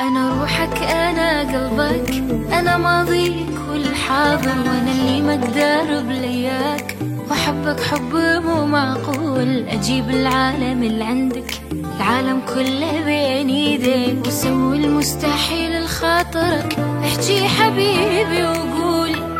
أنا روحك أنا قلبك أنا ماضيك والحاضر وأنا اللي ما أقدر بلياك. وأحبك حب مو معقول أجيب العالم اللي عندك. العالم كله بين ايديك وسوي المستحيل لخاطرك. احجي حبيبي وقول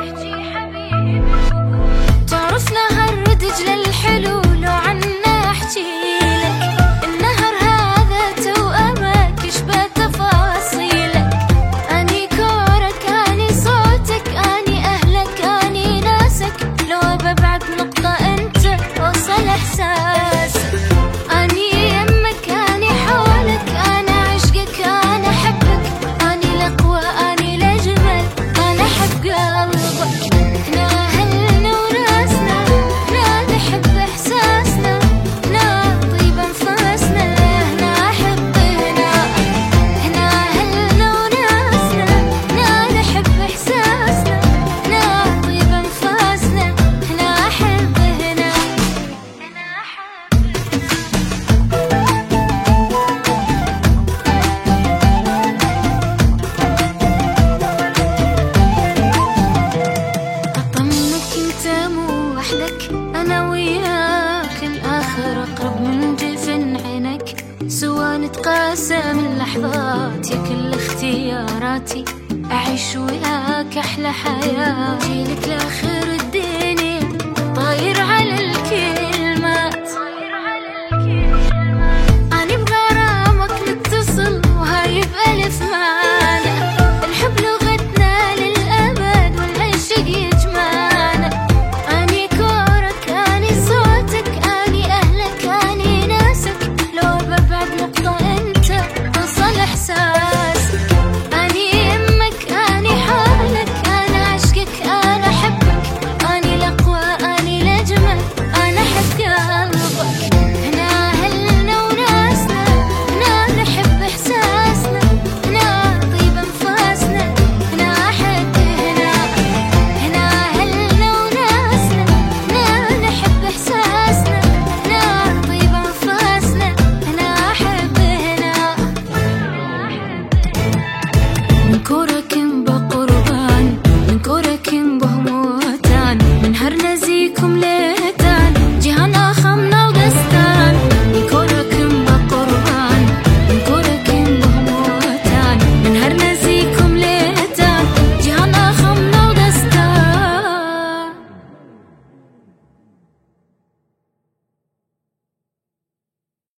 وحدك أنا وياك الآخر أقرب من جفن عينك. سوا نتقاسم اللحظات يا كل اختياراتي. أعيش وياك أحلى حياة. جيلك لآخر الدنيا طاير بهموتان من هر نزيكم ليه؟